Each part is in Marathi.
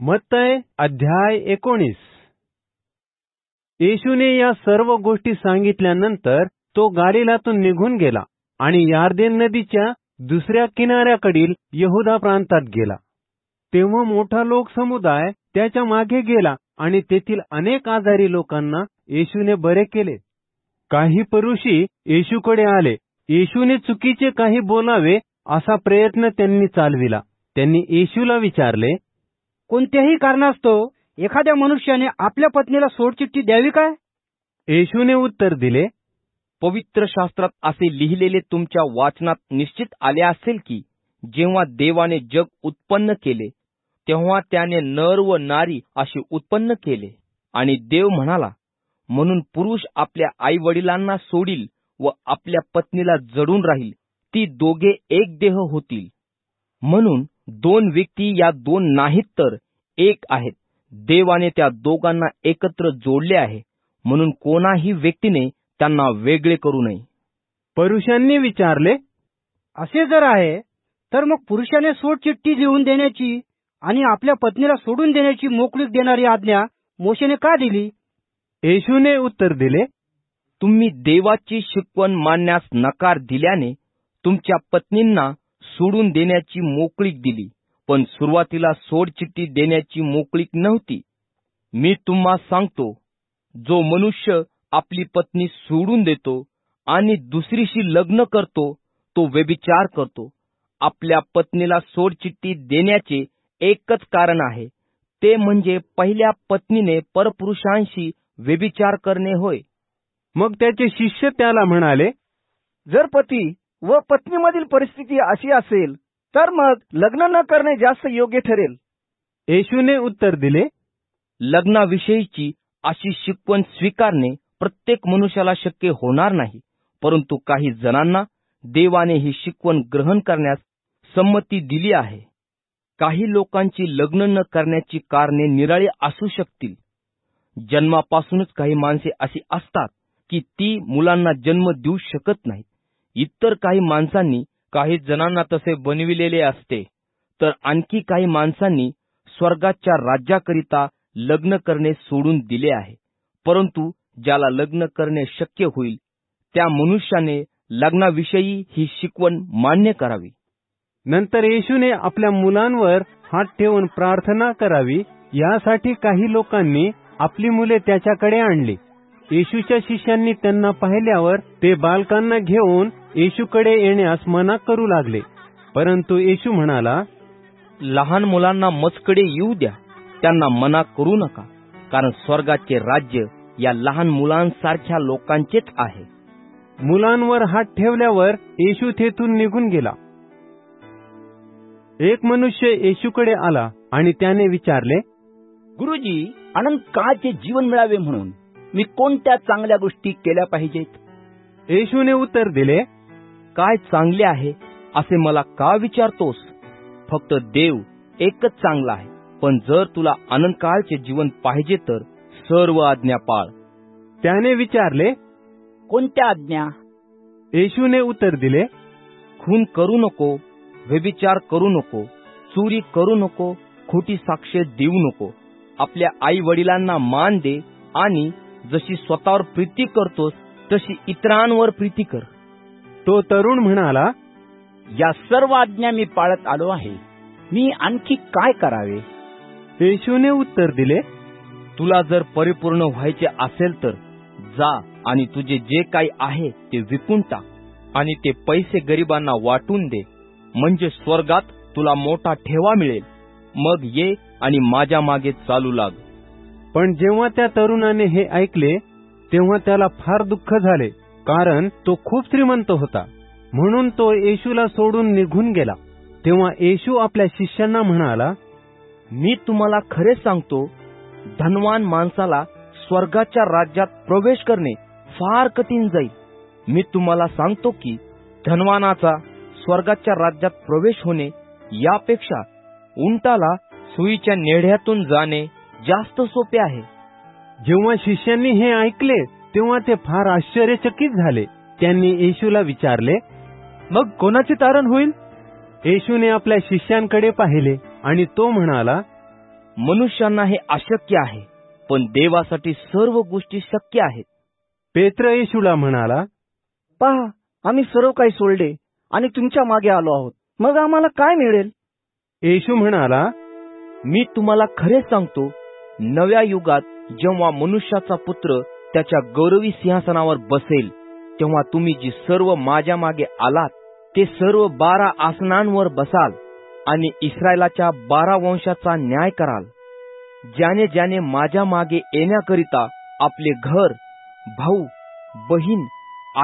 मत्तय अध्याय एकोणीस. येशूने या सर्व गोष्टी सांगितल्यानंतर तो गालिलातून निघून गेला आणि यार्देन नदीच्या दुसऱ्या किनाऱ्याकडील यहुदा प्रांतात गेला. तेव्हा मोठा लोकसमुदाय त्याच्यामागे गेला आणि तेथील अनेक आजारी लोकांना येशूने बरे केले. काही परुषी येशूकडे आले. येशूने चुकीचे काही बोलावे असा प्रयत्न त्यांनी चालविला. त्यांनी येशूला विचारले कोणत्याही कारणास्तव एखाद्या मनुष्याने आपल्या पत्नीला सोडचिठ्ठी द्यावी काय? येशूने उत्तर दिले पवित्र शास्त्रात असे लिहिलेले तुमच्या वाचनात निश्चित आले असेल की जेव्हा देवाने जग उत्पन्न केले तेव्हा त्याने नर व नारी असे उत्पन्न केले. आणि देव म्हणाला म्हणून पुरुष आपल्या आई वडिलांना सोडील व आपल्या पत्नीला जडून राहील. ती दोघे एक देह होतील. म्हणून दोन व्यक्ती या दोन नाहीत तर एक आहेत. देवाने त्या दोघांना एकत्र जोडले आहे. म्हणून कोणाही व्यक्तीने त्यांना वेगळे करू नये. परुषांनी विचारले असे जर आहे तर मग पुरुषाने सोडचिठ्ठी लिहून देण्याची आणि आपल्या पत्नीला सोडून देण्याची मोकळीक देणारी आज्ञा मोशेने का दिली? येशूने उत्तर दिले तुम्ही देवाची शिकवण मानण्यास नकार दिल्याने तुमच्या पत्नींना सोडून देण्याची मोकळीक दिली. पण सुरुवातीला सोडचिठ्ठी देण्याची मोकळीक नव्हती. मी तुम्हा सांगतो जो मनुष्य आपली पत्नी सोडून देतो आणि दुसरीशी लग्न करतो तो व्यभिचार करतो. आपल्या पत्नीला सोडचिठ्ठी देण्याचे एकच कारण आहे. ते म्हणजे पहिल्या पत्नीने परपुरुषांशी व्यभिचार करणे होय. मग त्याचे शिष्य त्याला म्हणाले जर पती व पत्नीमधील परिस्थिती अशी असेल तर मग लग्न न करणे जास्त योग्य ठरेल? येशूने उत्तर दिले लग्नाविषयीची अशी शिकवण स्वीकारणे प्रत्येक मनुष्याला शक्य होणार नाही परंतु काही जणांना देवाने ही शिकवण ग्रहण करण्यास संमती दिली आहे. काही लोकांची लग्न न करण्याची कारणे निराळी असू शकतील. जन्मापासूनच काही माणसे अशी असतात की ती मुलांना जन्म देऊ शकत नाहीत. इतर काही माणसांनी काही जणांना तसे बनविलेले असते. तर आणखी काही माणसांनी स्वर्गाच्या राज्याकरिता लग्न करणे सोडून दिले आहे. परंतु ज्याला लग्न करणे शक्य होईल त्या मनुष्याने लग्नाविषयी ही शिकवण मान्य करावी. नंतर येशूने आपल्या मुलांवर हात ठेवून प्रार्थना करावी यासाठी काही लोकांनी आपली मुले त्याच्याकडे आणली. येशूच्या शिष्यांनी त्यांना पाहिल्यावर ते बालकांना घेऊन येशूकडे येण्यास मना करू लागले. परंतु येशू म्हणाला लहान मुलांना मजकडे येऊ द्या. त्यांना मना करू नका कारण स्वर्गाचे राज्य या लहान मुलांसारख्या लोकांचेच आहे. मुलांवर हात ठेवल्यावर येशू तेथून निघून गेला. एक मनुष्य येशूकडे आला आणि त्याने विचारले गुरुजी अनंत काळचे जीवन मिळावे म्हणून मी कोणत्या चांगल्या गोष्टी केल्या पाहिजेत? येशूने उत्तर दिले काय चांगले आहे असे मला का विचारतोस? फक्त देव एकच चांगला आहे पण जर तुला अनंत काळचे जीवन पाहिजे तर सर्व आज्ञा पाळ. त्याने विचारले कोणत्या आज्ञा? येशूने उत्तर दिले खून करू नको व्यभिचार करू नको चोरी करू नको खोटी साक्ष देऊ नको. आपल्या आई वडिलांना मान दे आणि जशी स्वतःवर प्रीती करतोस तशी इतरांवर प्रीती कर. तो तरुण म्हणाला या सर्व आज्ञा मी पाळत आलो आहे. मी आणखी काय करावे? येशूने उत्तर दिले तुला जर परिपूर्ण व्हायचे असेल तर जा आणि तुझे जे काही आहे ते विकून टाक आणि ते पैसे गरिबांना वाटून दे. म्हणजे स्वर्गात तुला मोठा ठेवा मिळेल. मग ये आणि माझ्या मागे चालू लाग. पण जेव्हा त्या तरुणाने हे ऐकले तेव्हा त्याला फार दुःख झाले. कारण तो खूप श्रीमंत होता. म्हणून तो येशूला सोडून निघून गेला. तेव्हा येशू आपल्या शिष्यांना म्हणाला मी तुम्हाला खरे सांगतो धनवान माणसाला स्वर्गाच्या राज्यात प्रवेश करणे फार कठीण जाईल. मी तुम्हाला सांगतो की धनवानाचा स्वर्गाच्या राज्यात प्रवेश होणे यापेक्षा उंटाला सुईच्या नेढ्यातून जाणे जास्त सोपे आहे. जेव्हा शिष्यांनी हे ऐकले तेव्हा ते फार आश्चर्यचकित झाले. त्यांनी येशूला विचारले मग कोणाचे तारण होईल? येशूने आपल्या शिष्यांकडे पाहिले आणि तो म्हणाला मनुष्यांना हे अशक्य आहे पण देवासाठी सर्व गोष्टी शक्य आहेत. पेत्र येशूला म्हणाला पहा आम्ही सर्व काही सोडले आणि तुमच्या मागे आलो आहोत. मग आम्हाला काय मिळेल? येशू म्हणाला मी तुम्हाला खरे सांगतो नव्या युगात जेव्हा मनुष्याचा पुत्र त्याच्या गौरवी सिंहासनावर बसेल तेव्हा तुम्ही जी सर्व माझ्या मागे आलात ते सर्व बारा आसनांवर बसाल आणि इस्रायलाच्या बारा वंशाचा न्याय कराल. ज्याने ज्याने माझ्या मागे येण्याकरिता आपले घर भाऊ बहीण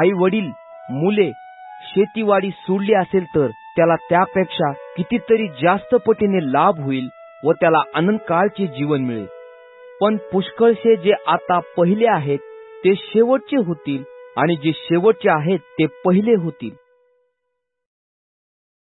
आई वडील मुले शेतीवाडी सोडली असेल तर त्याला त्यापेक्षा कितीतरी जास्त पटीने लाभ होईल व त्याला अनंत काळचे जीवन मिळेल. पण पुष्कळसे जे आता पहिले आहेत ते शेवटचे होतील आणि जे शेवटचे आहेत ते पहिले होतील.